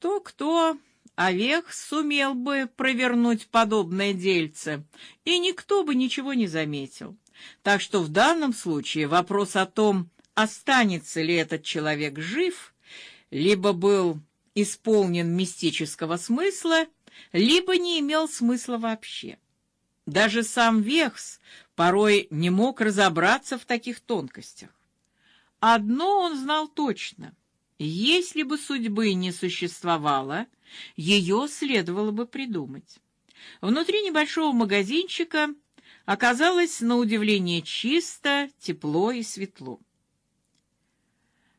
Кто-кто, Овех сумел бы провернуть подобное дельце, и никто бы ничего не заметил. Так что в данном случае вопрос о том, останется ли этот человек жив, либо был исполнен мистического смысла, либо не имел смысла вообще. Даже сам Вехс порой не мог разобраться в таких тонкостях. Одно он знал точно: если бы судьбы не существовало, ее следовало бы придумать. Внутри небольшого магазинчика оказалось на удивление чисто, тепло и светло.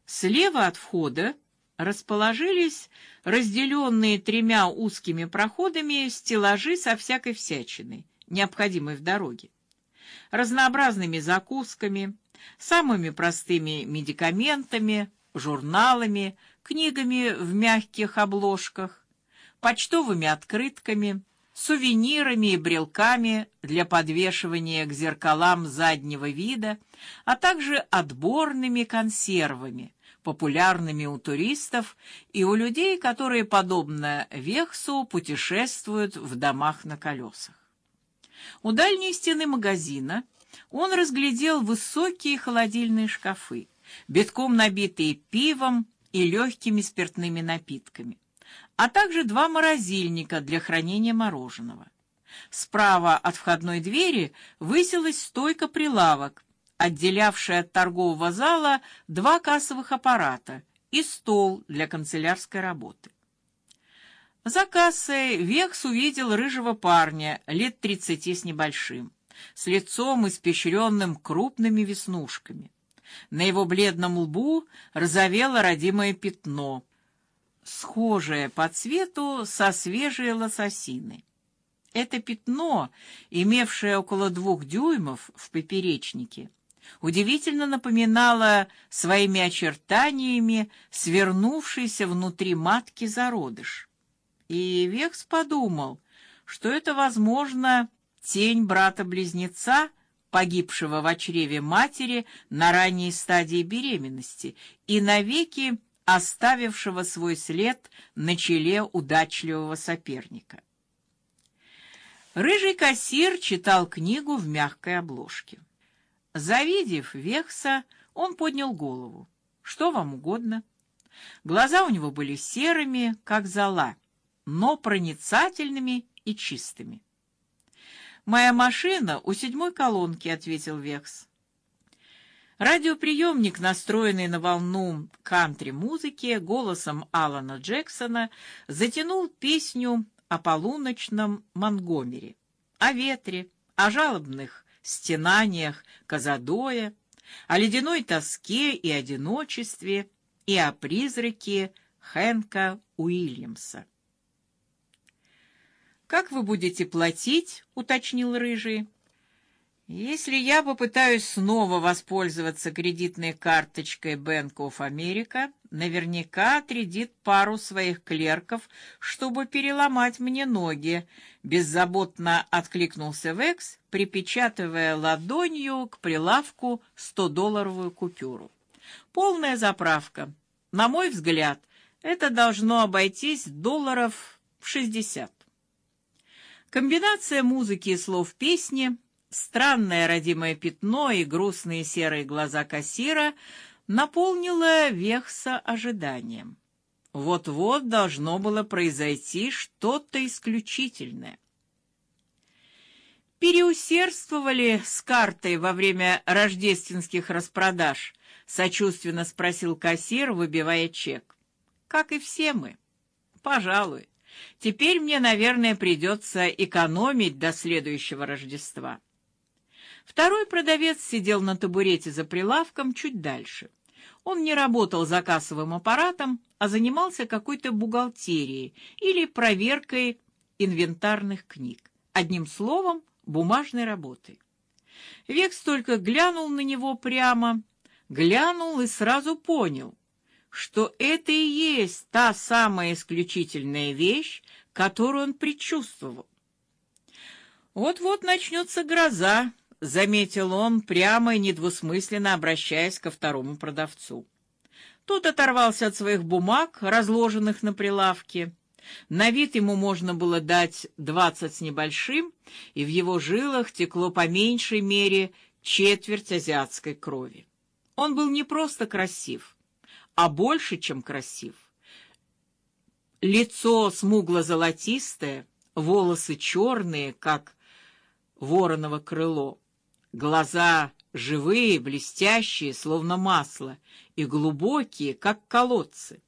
Слева от входа расположились разделенные тремя узкими проходами стеллажи со всякой всячиной, необходимой в дороге, разнообразными закусками, самыми простыми медикаментами, журналами, книгами в мягких обложках, почтовыми открытками, сувенирами и брелками для подвешивания к зеркалам заднего вида, а также отборными консервами, популярными у туристов и у людей, которые подобно Вехсу путешествуют в домах на колесах. У дальней стены магазина он разглядел высокие холодильные шкафы, битком набитые пивом и легкими спиртными напитками, а также два морозильника для хранения мороженого. Справа от входной двери высилась стойка-прилавок, отделявшая от торгового зала два кассовых аппарата и стол для канцелярской работы. За кассой Векс увидел рыжего парня лет тридцати с небольшим, с лицом испещренным крупными веснушками. На его бледном лбу розовело родимое пятно, схожее по цвету со свежей лососиной. Это пятно, имевшее около двух дюймов в поперечнике, удивительно напоминало своими очертаниями свернувшийся внутри матки зародыш. И Векс подумал, что это, возможно, тень брата-близнеца, погибшего в чреве матери на ранней стадии беременности и навеки оставившего свой след на челе удачливого соперника. Рыжий кассир читал книгу в мягкой обложке. Завидев Вехса, он поднял голову. Что вам угодно? Глаза у него были серыми, как зола, но проницательными и чистыми. Моя машина у седьмой колонки, ответил Векс. Радиоприемник, настроенный на волну кантри-музыки голосом Алана Джексона, затянул песню о полуночном Монгомери, о ветре, о жалобных стенаниях Казадоя, о ледяной тоске и одиночестве и о призраке Хэнка Уильямса. Как вы будете платить? уточнил рыжий. Если я попытаюсь снова воспользоваться кредитной карточкой Bank of America, наверняка отрядит пару своих клерков, чтобы переломать мне ноги, беззаботно откликнулся Векс, припечатывая ладонью к прилавку 100-долларовую купюру. Полная заправка. На мой взгляд, это должно обойтись долларов в шестьдесят. Комбинация музыки и слов песни, странное родимое пятно и грустные серые глаза кассира наполнила Вехса ожиданием. Вот-вот должно было произойти что-то исключительное. Переусердствовали с картой во время рождественских распродаж, сочувственно спросил кассир, выбивая чек. Как и все мы. Пожалуй. Теперь мне, наверное, придется экономить до следующего Рождества. Второй продавец сидел на табурете за прилавком чуть дальше. Он не работал за кассовым аппаратом, а занимался какой-то бухгалтерией или проверкой инвентарных книг. Одним словом, бумажной работой. Векс только глянул на него прямо, глянул и сразу понял, что это и есть та самая исключительная вещь, которую он предчувствовал. Вот-вот начнется гроза, заметил он, прямо и недвусмысленно обращаясь ко второму продавцу. Тот оторвался от своих бумаг, разложенных на прилавке. На вид ему можно было дать двадцать с небольшим, и в его жилах текло по меньшей мере четверть азиатской крови. Он был не просто красив, а больше, чем красив. Лицо смугло-золотистое, волосы черные, как вороново крыло, глаза живые, блестящие, словно масло, и глубокие, как колодцы.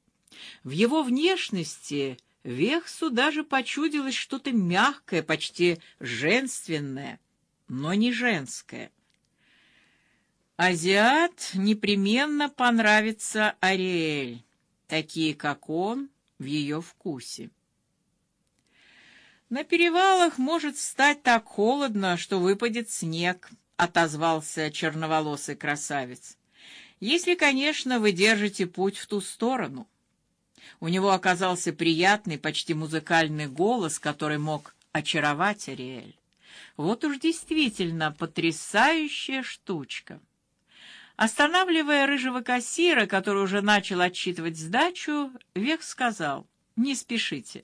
В его внешности Вехсу даже почудилось что-то мягкое, почти женственное, но не женское. Азиат непременно понравится Ариэль, такие как он в ее вкусе. На перевалах может стать так холодно, что выпадет снег, отозвался черноволосый красавец. Если, конечно, вы держите путь в ту сторону. У него оказался приятный, почти музыкальный голос, который мог очаровать Ариэль. Вот уж действительно потрясающая штучка. Останавливая рыжего кассира, который уже начал отсчитывать сдачу, Вех сказал: "Не спешите.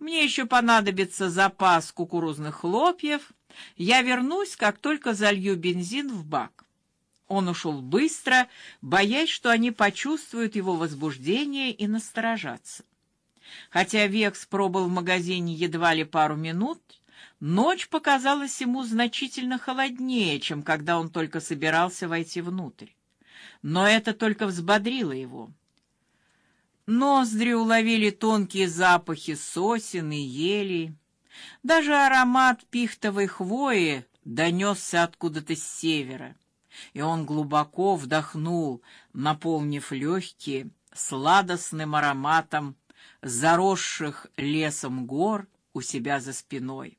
Мне еще понадобится запас кукурузных хлопьев. Я вернусь, как только залью бензин в бак". Он ушел быстро, боясь, что они почувствуют его возбуждение и насторожатся. Хотя Векс пробыл в магазине едва ли пару минут, ночь показалась ему значительно холоднее, чем когда он только собирался войти внутрь. Но это только взбодрило его. Ноздри уловили тонкие запахи сосен и ели. Даже аромат пихтовой хвои донесся откуда-то с севера и он глубоко вдохнул, наполнив легкие сладостным ароматом заросших лесом гор у себя за спиной.